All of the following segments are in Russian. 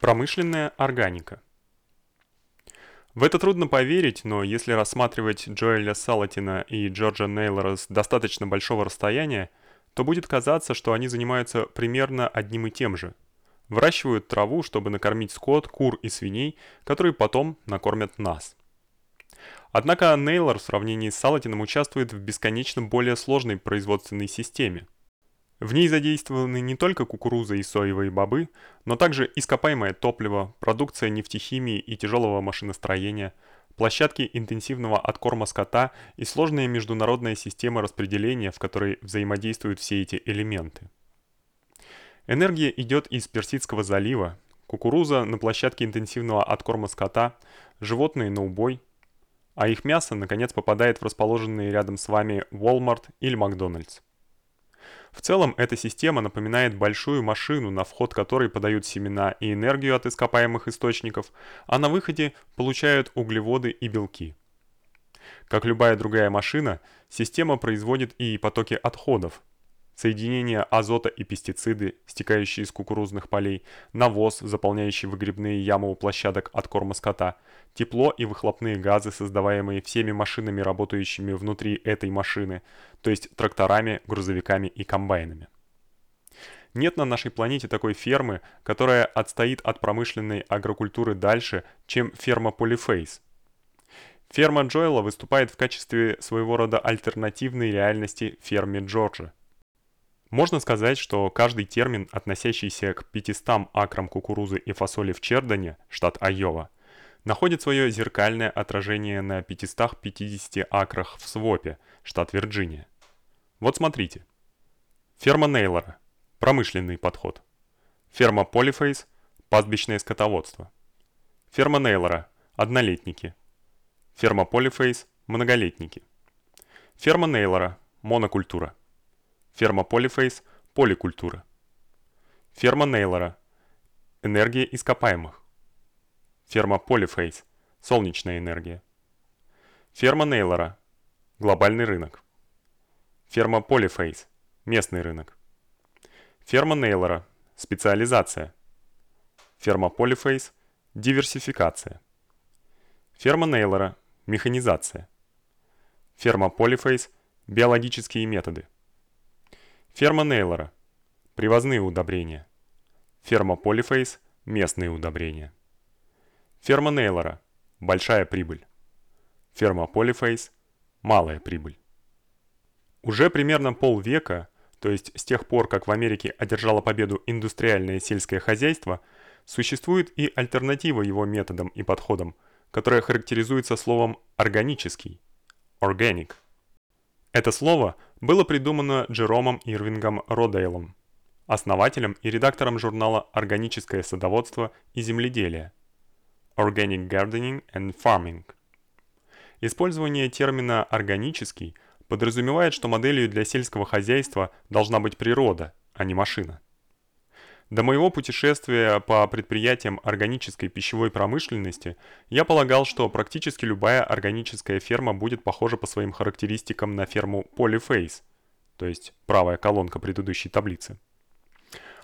Промышленная органика. В это трудно поверить, но если рассматривать Джоэля Салатина и Джорджа Нейлора с достаточно большого расстояния, то будет казаться, что они занимаются примерно одним и тем же. Выращивают траву, чтобы накормить скот, кур и свиней, которые потом накормят нас. Однако Нейлор в сравнении с Салатином участвует в бесконечно более сложной производственной системе. В ней задействованы не только кукуруза и соевые бобы, но также ископаемое топливо, продукция нефтехимии и тяжелого машиностроения, площадки интенсивного откорма скота и сложная международная система распределения, в которой взаимодействуют все эти элементы. Энергия идет из Персидского залива, кукуруза на площадке интенсивного откорма скота, животные на убой, а их мясо наконец попадает в расположенные рядом с вами Walmart или Макдональдс. В целом эта система напоминает большую машину, на вход которой подают семена и энергию от ископаемых источников, а на выходе получают углеводы и белки. Как любая другая машина, система производит и потоки отходов, соединения азота и пестициды, стекающие из кукурузных полей, навоз, заполняющий выгребные ямы у площадок откорма скота, тепло и выхлопные газы, создаваемые всеми машинами, работающими внутри этой машины, то есть тракторами, грузовиками и комбайнами. Нет на нашей планете такой фермы, которая отстоит от промышленной агрокультуры дальше, чем ферма Polyface. Ферма Джоэла выступает в качестве своего рода альтернативной реальности ферме Джорджа. Можно сказать, что каждый термин, относящийся к 500 акрам кукурузы и фасоли в Чердоне, штат Айова, находит свое зеркальное отражение на 550 акрах в Свопе, штат Вирджиния. Вот смотрите. Ферма Нейлора промышленный подход. Ферма Polyface пастбищное скотоводство. Ферма Нейлора однолетники. Ферма Polyface многолетники. Ферма Нейлора монокультура. Ферма Polyface – поликультура. Ферма Нейлора – энергия ископаемых. Ферма Polyface – солнечная энергия. Ферма Нейлора – глобальный рынок. Ферма Polyface – местный рынок. Ферма Нейлора – специализация. Ферма Polyface – диверсификация. Ферма Нейлора – механизация. Ферма Polyface – биологические методы. Ферма Нейлора. Привозные удобрения. Ферма Polyface. Местные удобрения. Ферма Нейлора. Большая прибыль. Ферма Polyface. Малая прибыль. Уже примерно полвека, то есть с тех пор, как в Америке одержало победу индустриальное сельское хозяйство, существует и альтернатива его методам и подходам, которая характеризуется словом органический organic. Это слово было придумано Джеромом Ирвингом Родейлом, основателем и редактором журнала Органическое садоводство и земледелие Organic Gardening and Farming. Использование термина органический подразумевает, что моделью для сельского хозяйства должна быть природа, а не машина. До моего путешествия по предприятиям органической пищевой промышленности я полагал, что практически любая органическая ферма будет похожа по своим характеристикам на ферму Polyface, то есть правая колонка предыдущей таблицы.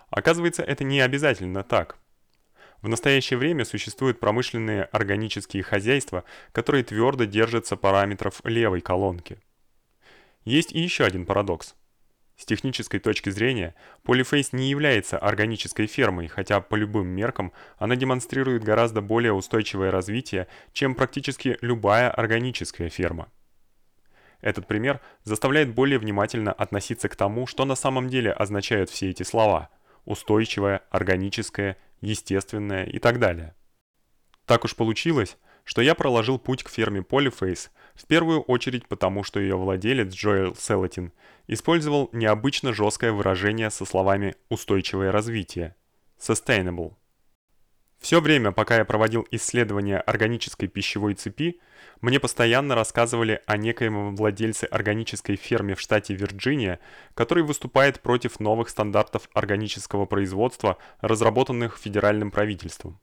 Оказывается, это не обязательно так. В настоящее время существуют промышленные органические хозяйства, которые твердо держатся параметров левой колонки. Есть и еще один парадокс – с технической точки зрения, Polyface не является органической фермой, хотя по любым меркам она демонстрирует гораздо более устойчивое развитие, чем практически любая органическая ферма. Этот пример заставляет более внимательно относиться к тому, что на самом деле означают все эти слова: устойчивое, органическое, естественное и так далее. Так уж получилось, что я проложил путь к ферме Polyface в первую очередь потому, что ее владелец Джоэл Селатин использовал необычно жесткое выражение со словами «устойчивое развитие» sustainable. Все время, пока я проводил исследования органической пищевой цепи, мне постоянно рассказывали о некоем владельце органической фермы в штате Вирджиния, который выступает против новых стандартов органического производства, разработанных федеральным правительством.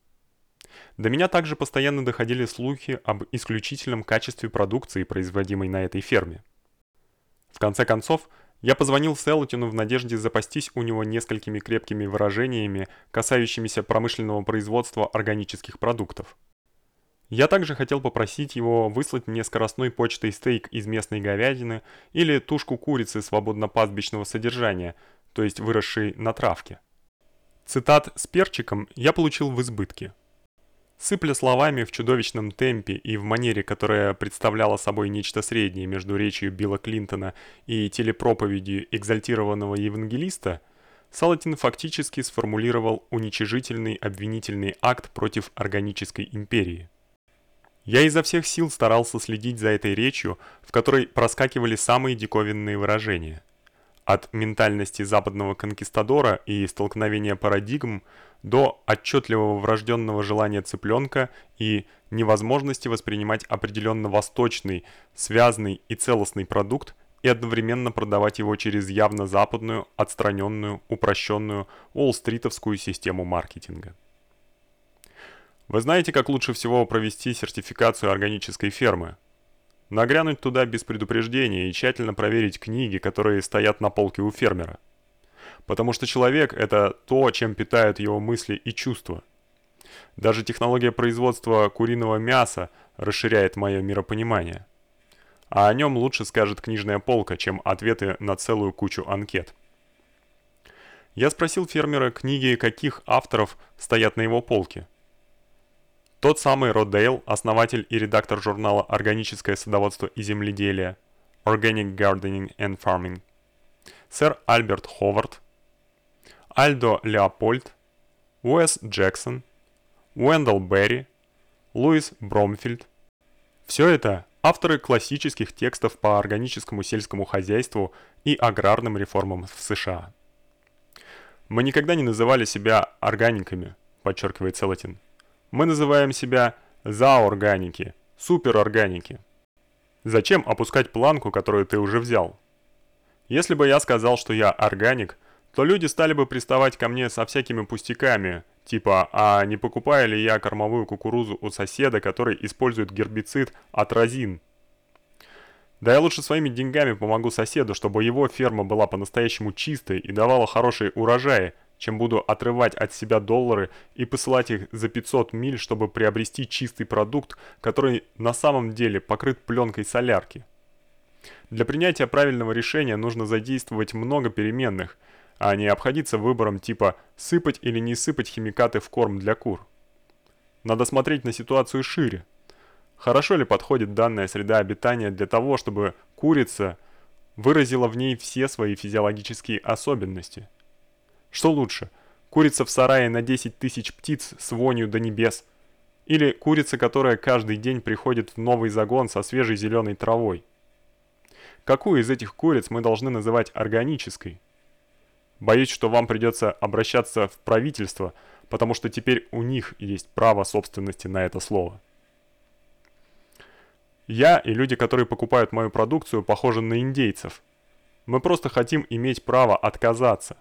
До меня также постоянно доходили слухи об исключительном качестве продукции, производимой на этой ферме. В конце концов, Я позвонил Селотину в надежде запастись у него несколькими крепкими выражениями, касающимися промышленного производства органических продуктов. Я также хотел попросить его выслать мне скоростной почтой стейк из местной говядины или тушку курицы свободно-пастбищного содержания, то есть выросшей на травке. Цитат с перчиком я получил в избытке. Сыпля словами в чудовищном темпе и в манере, которая представляла собой нечто среднее между речью Билла Клинтона и телепроповедью экзальтированного евангелиста, Салатин фактически сформулировал уничижительный обвинительный акт против органической империи. Я изо всех сил старался следить за этой речью, в которой проскакивали самые диковинные выражения. От ментальности западного конкистадора и столкновения парадигм до отчетливого врожденного желания цыпленка и невозможности воспринимать определенно восточный, связанный и целостный продукт и одновременно продавать его через явно западную, отстраненную, упрощенную уолл-стритовскую систему маркетинга. Вы знаете, как лучше всего провести сертификацию органической фермы? Нагрянуть туда без предупреждения и тщательно проверить книги, которые стоят на полке у фермера потому что человек это то, чем питают его мысли и чувства. Даже технология производства куриного мяса расширяет мое миропонимание. А о нем лучше скажет книжная полка, чем ответы на целую кучу анкет. Я спросил фермера, книги каких авторов стоят на его полке. Тот самый Родейл, основатель и редактор журнала «Органическое садоводство и земледелие» Organic Gardening and Farming, сэр Альберт Ховард, Альдо Леопольд, Уэс Джексон, Уэндell Берри, Луис Бромфильд. Все это авторы классических текстов по органическому сельскому хозяйству и аграрным реформам в США. Мы никогда не называли себя органиками, подчеркивает Селатин. Мы называем себя заорганики, суперорганики. Зачем опускать планку, которую ты уже взял? Если бы я сказал, что я органик, то люди стали бы приставать ко мне со всякими пустяками, типа «А не покупаю ли я кормовую кукурузу у соседа, который использует гербицид атразин?» Да я лучше своими деньгами помогу соседу, чтобы его ферма была по-настоящему чистой и давала хорошие урожаи, чем буду отрывать от себя доллары и посылать их за 500 миль, чтобы приобрести чистый продукт, который на самом деле покрыт пленкой солярки. Для принятия правильного решения нужно задействовать много переменных – а не обходиться выбором типа сыпать или не сыпать химикаты в корм для кур. Надо смотреть на ситуацию шире. Хорошо ли подходит данная среда обитания для того, чтобы курица выразила в ней все свои физиологические особенности? Что лучше, курица в сарае на 10 тысяч птиц с вонью до небес, или курица, которая каждый день приходит в новый загон со свежей зеленой травой? Какую из этих куриц мы должны называть органической? Боюсь, что вам придется обращаться в правительство, потому что теперь у них есть право собственности на это слово. Я и люди, которые покупают мою продукцию, похожи на индейцев. Мы просто хотим иметь право отказаться.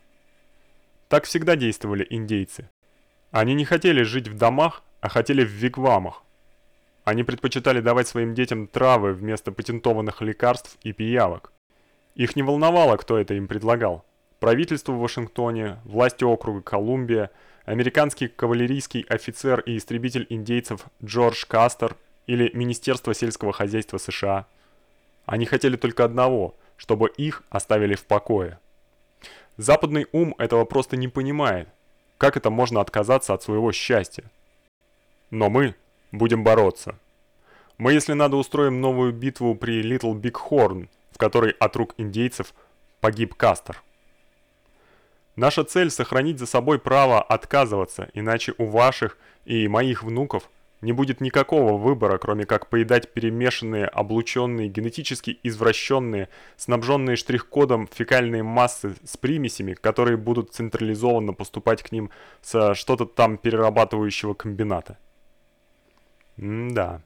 Так всегда действовали индейцы. Они не хотели жить в домах, а хотели в вигвамах. Они предпочитали давать своим детям травы вместо патентованных лекарств и пиявок. Их не волновало, кто это им предлагал правительство в Вашингтоне, власти округа Колумбия, американский кавалерийский офицер и истребитель индейцев Джордж Кастер или Министерство сельского хозяйства США. Они хотели только одного, чтобы их оставили в покое. Западный ум этого просто не понимает. Как это можно отказаться от своего счастья? Но мы будем бороться. Мы, если надо, устроим новую битву при Little Big Horn, в которой от рук индейцев погиб Кастер. Наша цель сохранить за собой право отказываться, иначе у ваших и моих внуков не будет никакого выбора, кроме как поедать перемешанные, облученные, генетически извращенные, снабженные штрих-кодом фекальные массы с примесями, которые будут централизованно поступать к ним со что-то там перерабатывающего комбината. М-да.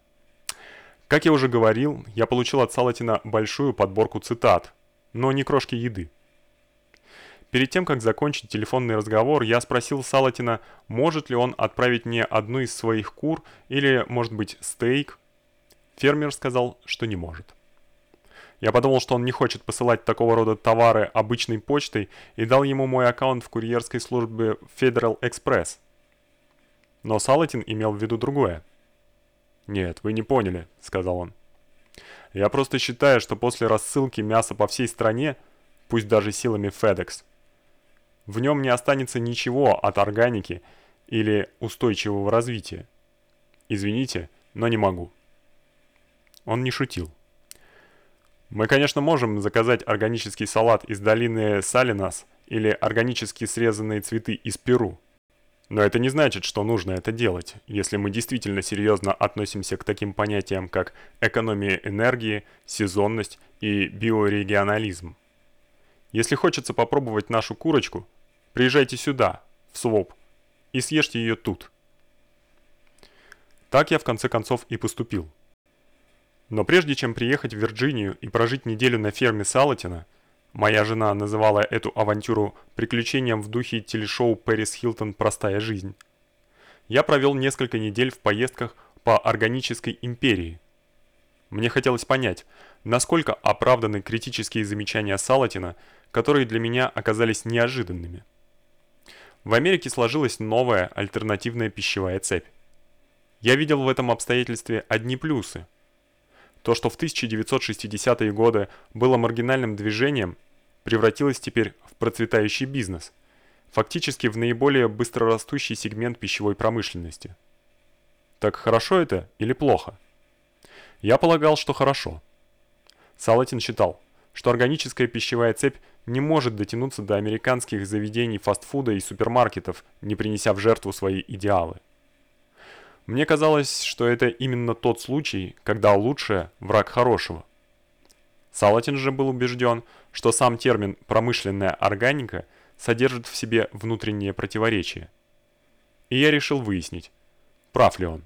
Как я уже говорил, я получил от Салатина большую подборку цитат, но не крошки еды. Перед тем, как закончить телефонный разговор, я спросил Салатина, может ли он отправить мне одну из своих кур или, может быть, стейк. Фермер сказал, что не может. Я подумал, что он не хочет посылать такого рода товары обычной почтой и дал ему мой аккаунт в курьерской службе Federal Express. Но Салатин имел в виду другое. «Нет, вы не поняли», — сказал он. «Я просто считаю, что после рассылки мяса по всей стране, пусть даже силами FedEx, в нем не останется ничего от органики или устойчивого развития. Извините, но не могу». Он не шутил. Мы, конечно, можем заказать органический салат из долины Салинас или органически срезанные цветы из Перу. Но это не значит, что нужно это делать, если мы действительно серьезно относимся к таким понятиям, как экономия энергии, сезонность и биорегионализм. Если хочется попробовать нашу курочку, приезжайте сюда, в Своп, и съешьте ее тут. Так я в конце концов и поступил. Но прежде чем приехать в Вирджинию и прожить неделю на ферме Салатина, моя жена называла эту авантюру приключением в духе телешоу Пэрис Хилтон «Простая жизнь». Я провел несколько недель в поездках по органической империи. Мне хотелось понять, насколько оправданы критические замечания Салатина, которые для меня оказались неожиданными. В Америке сложилась новая альтернативная пищевая цепь. Я видел в этом обстоятельстве одни плюсы – то, что в 1960-е годы было маргинальным движением, превратилось теперь в процветающий бизнес, фактически в наиболее быстрорастущий сегмент пищевой промышленности. Так хорошо это или плохо? Я полагал, что хорошо. Салатин считал, что органическая пищевая цепь не может дотянуться до американских заведений фастфуда и супермаркетов, не принеся в жертву свои идеалы. Мне казалось, что это именно тот случай, когда лучшее – враг хорошего. Салатин же был убежден, что сам термин «промышленная органика» содержит в себе внутреннее противоречие. И я решил выяснить, прав ли он.